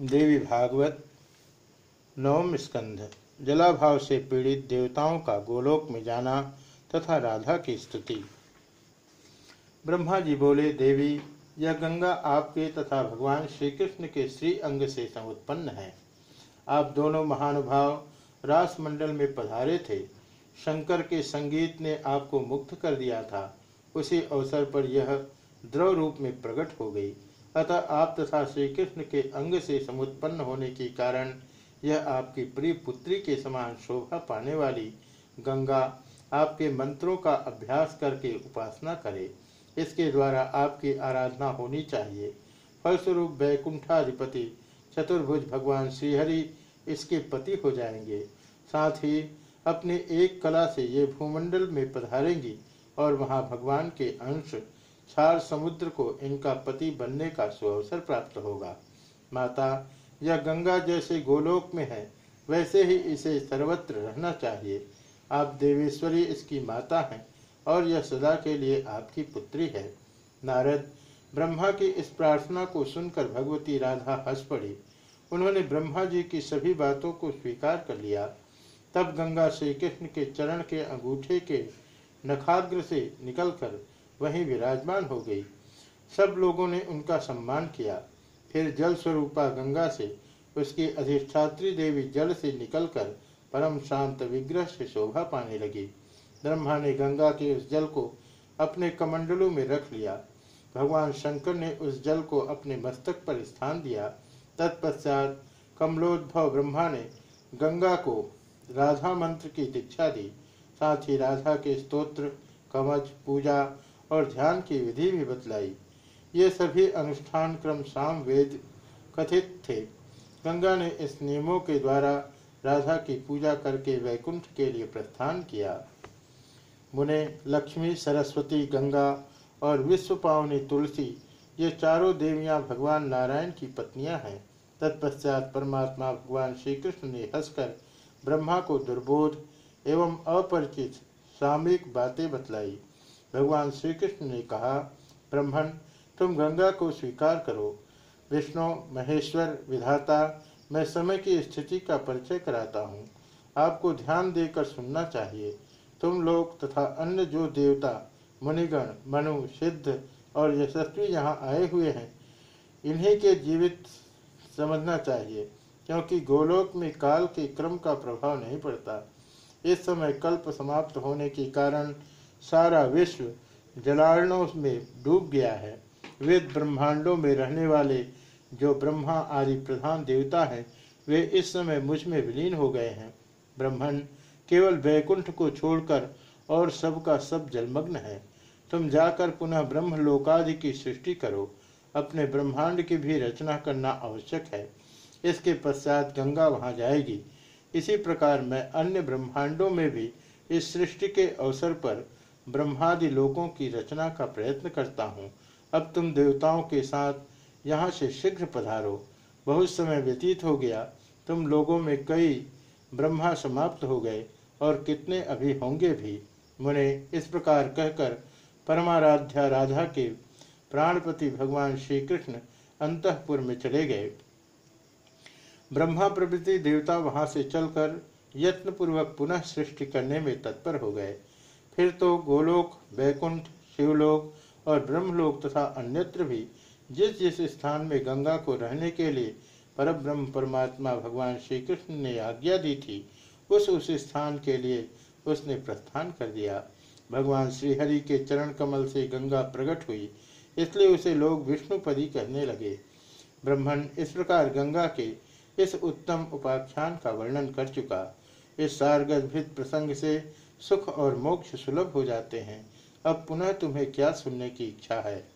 देवी भागवत, नवम स्कंध। जलाभाव से पीड़ित देवताओं का गोलोक में जाना तथा राधा की स्तुति। ब्रह्मा जी बोले, देवी, यह गंगा आपके तथा भगवान श्री कृष्ण के श्री अंग से समुत्पन्न है। आप दोनों महानुभाव रास मंडल में पधारे थे। शंकर के संगीत ने आपको मुक्त कर दिया था। उसी अवसर पर यह द्रव रूप में प्रकट हो गई। अतः आप तथा श्री कृष्ण के अंग से समुत्पन्न होने के कारण यह आपकी प्रिय पुत्री के समान शोभा पाने वाली गंगा आपके मंत्रों का अभ्यास करके उपासना करे। इसके द्वारा आपकी आराधना होनी चाहिए। फलस्वरूप वैकुंठाधिपति चतुर्भुज भगवान श्रीहरि इसके पति हो जाएँगे। साथ ही अपने एक कला से ये भूमंडल में पधारेंगी और वहाँ भगवान के अंश क्षार समुद्र को इनका पति बनने का सुअवसर प्राप्त होगा। माता, यह गंगा जैसे गोलोक में है, वैसे ही इसे सर्वत्र रहना चाहिए। आप देवेश्वरी इसकी माता हैं और यह सदा के लिए आपकी पुत्री है। नारद, ब्रह्मा की इस प्रार्थना को सुनकर भगवती राधा हंस पड़ी। उन्होंने ब्रह्मा जी की सभी बातों को स्वीकार कर लिया। तब गंगा श्री कृष्ण के चरण के अंगूठे के नखाग्र से निकलकर वहीं विराजमान हो गई। सब लोगों ने उनका सम्मान किया। फिर जल स्वरूपा गंगा से उसकी अधिष्ठात्री देवी जल से निकलकर परम शांत विग्रह से शोभा पाने लगी। ब्रह्मा ने गंगा के उस जल को अपने कमंडलों में रख लिया। भगवान शंकर ने उस जल को अपने मस्तक पर स्थान दिया। तत्पश्चात कमलोद्भव ब्रह्मा ने गंगा को राधा मंत्र की दीक्षा दी। साथ ही राधा के स्तोत्र, कवच, पूजा और ध्यान की विधि भी बतलाई। ये सभी अनुष्ठान क्रम साम वेद कथित थे। गंगा ने इस नियमों के द्वारा राधा की पूजा करके वैकुंठ के लिए प्रस्थान किया। मुने, लक्ष्मी, सरस्वती, गंगा और विश्व पावनी तुलसी, ये चारों देवियाँ भगवान नारायण की पत्नियाँ हैं। तत्पश्चात परमात्मा भगवान श्री कृष्ण ने हंसकर ब्रह्मा को दुर्बोध एवं अपरिचित सामयिक बातें बतलाई। भगवान श्री कृष्ण ने कहा ब्रह्मण तुम गंगा को स्वीकार करो। विष्णु, महेश्वर, विधाता, मैं समय की स्थिति का परिचय कराता हूँ। आपको ध्यान देकर सुनना चाहिए। तुम लोग तथा अन्य जो देवता, मुनिगण, मनु, सिद्ध और यशस्वी यहाँ आए हुए हैं, इन्हीं के जीवित समझना चाहिए, क्योंकि गोलोक में काल के क्रम का प्रभाव नहीं पड़ता। इस समय कल्प समाप्त होने के कारण सारा विश्व जलार्णों में डूब गया है। वेद ब्रह्मांडों में रहने वाले जो ब्रह्मा आदि प्रधान देवता हैं, वे इस समय मुझमें विलीन हो गए हैं। ब्रह्मण केवल वैकुंठ को छोड़कर और सबका सब जलमग्न है। तुम जाकर पुनः ब्रह्म लोकादि की सृष्टि करो। अपने ब्रह्मांड की भी रचना करना आवश्यक है। इसके पश्चात गंगा वहाँ जाएगी। इसी प्रकार मैं अन्य ब्रह्मांडों में भी इस सृष्टि के अवसर पर ब्रह्मादि लोकों की रचना का प्रयत्न करता हूँ। अब तुम देवताओं के साथ यहाँ से शीघ्र पधारो। बहुत समय व्यतीत हो गया। तुम लोगों में कई ब्रह्मा समाप्त हो गए और कितने अभी होंगे भी। मुने इस प्रकार कहकर परमाराध्या राधा के प्राणपति भगवान श्री कृष्ण अंतपुर में चले गए। ब्रह्मा प्रभृति देवता वहाँ से चलकर यत्नपूर्वक पुनः सृष्टि करने में तत्पर हो गए। फिर तो गोलोक वैकुंठ शिवलोक और ब्रह्मलोक तथा अन्यत्र भी जिस जिस स्थान में गंगा को रहने के लिए परब्रह्म परमात्मा भगवान श्री कृष्ण ने आज्ञा दी थी, उस उस स्थान के लिए उसने प्रस्थान कर दिया। भगवान श्रीहरि के चरण कमल से गंगा प्रकट हुई, इसलिए उसे लोग विष्णुपदी कहने लगे। ब्रह्मण इस प्रकार गंगा के इस उत्तम उपाख्यान का वर्णन कर चुका। इस सारगर्भित प्रसंग से सुख और मोक्ष सुलभ हो जाते हैं। अब पुनः तुम्हें क्या सुनने की इच्छा है?